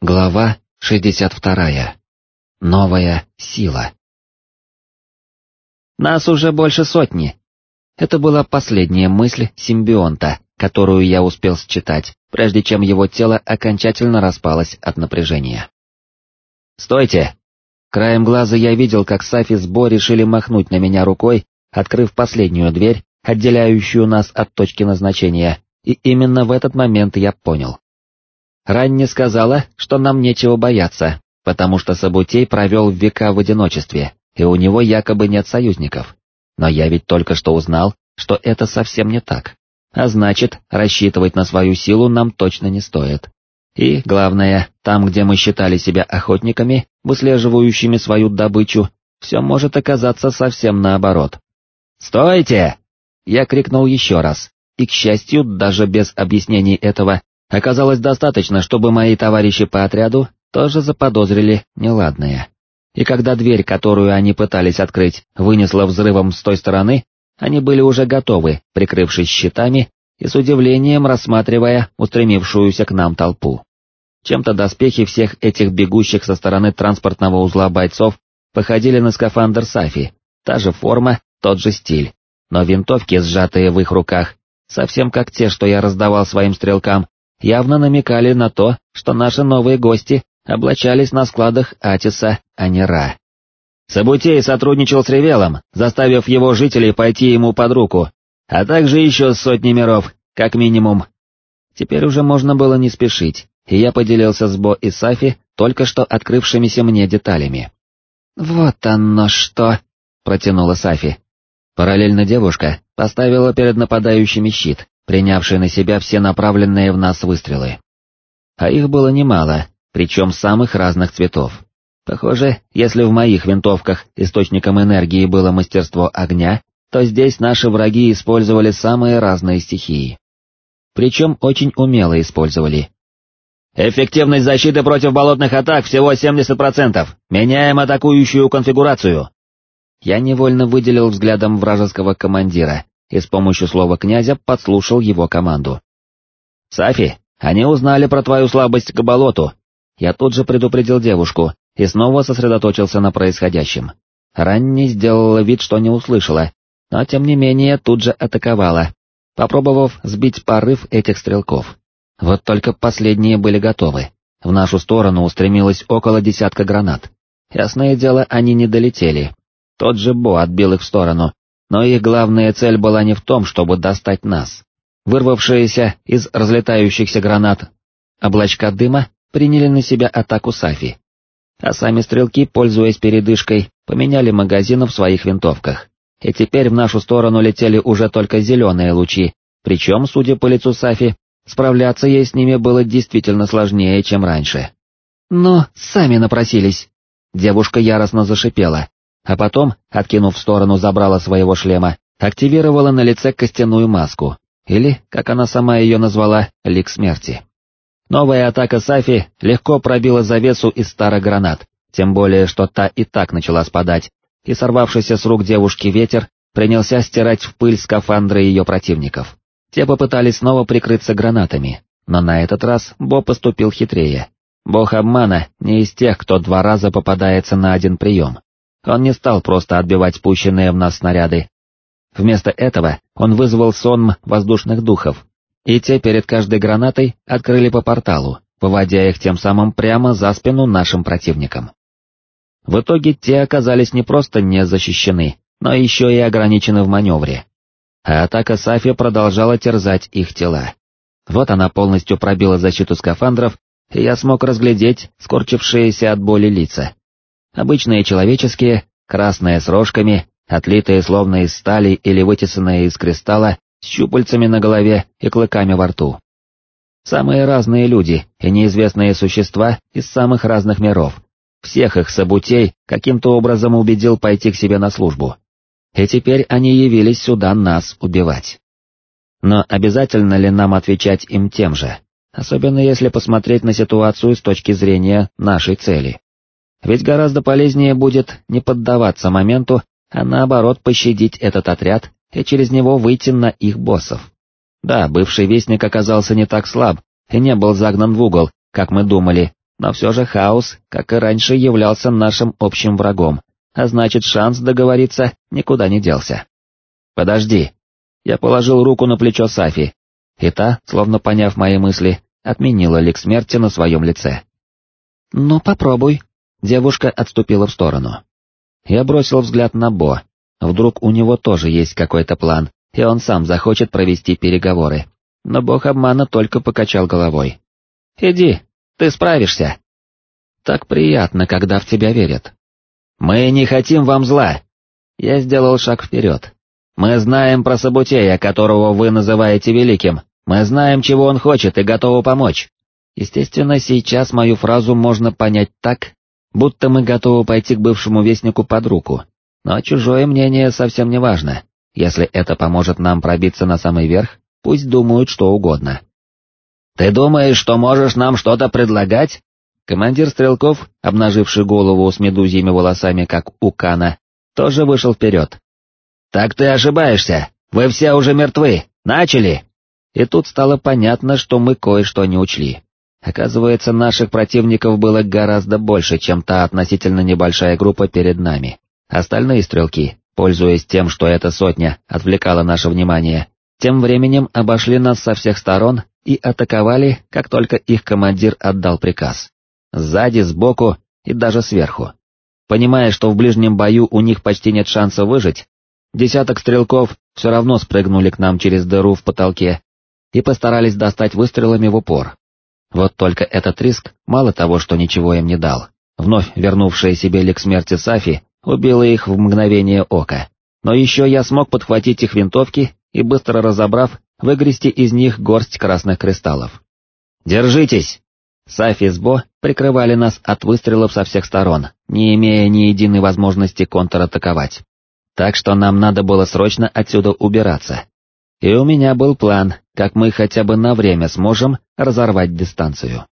Глава 62. Новая сила. Нас уже больше сотни. Это была последняя мысль симбионта, которую я успел считать, прежде чем его тело окончательно распалось от напряжения. «Стойте!» Краем глаза я видел, как Сафи с Бо решили махнуть на меня рукой, открыв последнюю дверь, отделяющую нас от точки назначения, и именно в этот момент я понял. Ранне сказала, что нам нечего бояться, потому что Сабутей провел века в одиночестве, и у него якобы нет союзников. Но я ведь только что узнал, что это совсем не так. А значит, рассчитывать на свою силу нам точно не стоит. И, главное, там, где мы считали себя охотниками, выслеживающими свою добычу, все может оказаться совсем наоборот. «Стойте!» Я крикнул еще раз, и, к счастью, даже без объяснений этого, Оказалось достаточно, чтобы мои товарищи по отряду тоже заподозрили неладное. И когда дверь, которую они пытались открыть, вынесла взрывом с той стороны, они были уже готовы, прикрывшись щитами и с удивлением рассматривая устремившуюся к нам толпу. Чем-то доспехи всех этих бегущих со стороны транспортного узла бойцов походили на скафандр Сафи, та же форма, тот же стиль, но винтовки, сжатые в их руках, совсем как те, что я раздавал своим стрелкам, явно намекали на то, что наши новые гости облачались на складах Атиса, а не Ра. Сабутей сотрудничал с Ревелом, заставив его жителей пойти ему под руку, а также еще сотни миров, как минимум. Теперь уже можно было не спешить, и я поделился с Бо и Сафи только что открывшимися мне деталями. «Вот оно что!» — протянула Сафи. Параллельно девушка поставила перед нападающими щит, принявший на себя все направленные в нас выстрелы. А их было немало, причем самых разных цветов. Похоже, если в моих винтовках источником энергии было мастерство огня, то здесь наши враги использовали самые разные стихии. Причем очень умело использовали. «Эффективность защиты против болотных атак всего 70%, меняем атакующую конфигурацию». Я невольно выделил взглядом вражеского командира, и с помощью слова князя подслушал его команду. «Сафи, они узнали про твою слабость к болоту!» Я тут же предупредил девушку и снова сосредоточился на происходящем. Ранни сделала вид, что не услышала, но тем не менее тут же атаковала, попробовав сбить порыв этих стрелков. Вот только последние были готовы. В нашу сторону устремилось около десятка гранат. Ясное дело, они не долетели. Тот же Бо отбил их в сторону, но их главная цель была не в том, чтобы достать нас. Вырвавшиеся из разлетающихся гранат облачка дыма приняли на себя атаку Сафи. А сами стрелки, пользуясь передышкой, поменяли магазины в своих винтовках. И теперь в нашу сторону летели уже только зеленые лучи, причем, судя по лицу Сафи, справляться ей с ними было действительно сложнее, чем раньше. «Но сами напросились!» Девушка яростно зашипела, а потом, откинув в сторону забрала своего шлема, активировала на лице костяную маску, или, как она сама ее назвала, лик смерти. Новая атака Сафи легко пробила завесу из старых гранат, тем более, что та и так начала спадать, и сорвавшийся с рук девушки ветер принялся стирать в пыль скафандры ее противников. Те попытались снова прикрыться гранатами, но на этот раз Бо поступил хитрее. Бог обмана не из тех, кто два раза попадается на один прием. Он не стал просто отбивать пущенные в нас снаряды. Вместо этого он вызвал сонм воздушных духов, и те перед каждой гранатой открыли по порталу, выводя их тем самым прямо за спину нашим противникам. В итоге те оказались не просто не защищены, но еще и ограничены в маневре. А атака Сафи продолжала терзать их тела. Вот она полностью пробила защиту скафандров, и я смог разглядеть скорчившиеся от боли лица. Обычные человеческие, красные с рожками, отлитые словно из стали или вытесанные из кристалла, с щупальцами на голове и клыками во рту. Самые разные люди и неизвестные существа из самых разных миров. Всех их Сабутей каким-то образом убедил пойти к себе на службу. И теперь они явились сюда нас убивать. Но обязательно ли нам отвечать им тем же, особенно если посмотреть на ситуацию с точки зрения нашей цели? Ведь гораздо полезнее будет не поддаваться моменту, а наоборот пощадить этот отряд и через него выйти на их боссов. Да, бывший вестник оказался не так слаб и не был загнан в угол, как мы думали, но все же хаос, как и раньше, являлся нашим общим врагом, а значит шанс договориться никуда не делся. «Подожди». Я положил руку на плечо Сафи, и та, словно поняв мои мысли, отменила лик смерти на своем лице. «Ну, попробуй». Девушка отступила в сторону. Я бросил взгляд на Бо. Вдруг у него тоже есть какой-то план, и он сам захочет провести переговоры. Но бог обмана только покачал головой. «Иди, ты справишься». Так приятно, когда в тебя верят. «Мы не хотим вам зла!» Я сделал шаг вперед. «Мы знаем про Сабутея, которого вы называете великим. Мы знаем, чего он хочет и готовы помочь. Естественно, сейчас мою фразу можно понять так, будто мы готовы пойти к бывшему вестнику под руку. Но чужое мнение совсем не важно. Если это поможет нам пробиться на самый верх, пусть думают что угодно. «Ты думаешь, что можешь нам что-то предлагать?» Командир стрелков, обнаживший голову с медузьими волосами, как у Кана, тоже вышел вперед. «Так ты ошибаешься! Вы все уже мертвы! Начали!» И тут стало понятно, что мы кое-что не учли. Оказывается, наших противников было гораздо больше, чем та относительно небольшая группа перед нами. Остальные стрелки, пользуясь тем, что эта сотня отвлекала наше внимание, тем временем обошли нас со всех сторон и атаковали, как только их командир отдал приказ сзади, сбоку и даже сверху. Понимая, что в ближнем бою у них почти нет шанса выжить, десяток стрелков все равно спрыгнули к нам через дыру в потолке и постарались достать выстрелами в упор. Вот только этот риск мало того, что ничего им не дал. Вновь вернувшая себе лик смерти Сафи убила их в мгновение ока. Но еще я смог подхватить их винтовки и, быстро разобрав, выгрести из них горсть красных кристаллов. «Держитесь!» Сафи с Бо прикрывали нас от выстрелов со всех сторон, не имея ни единой возможности контратаковать. Так что нам надо было срочно отсюда убираться. И у меня был план, как мы хотя бы на время сможем разорвать дистанцию.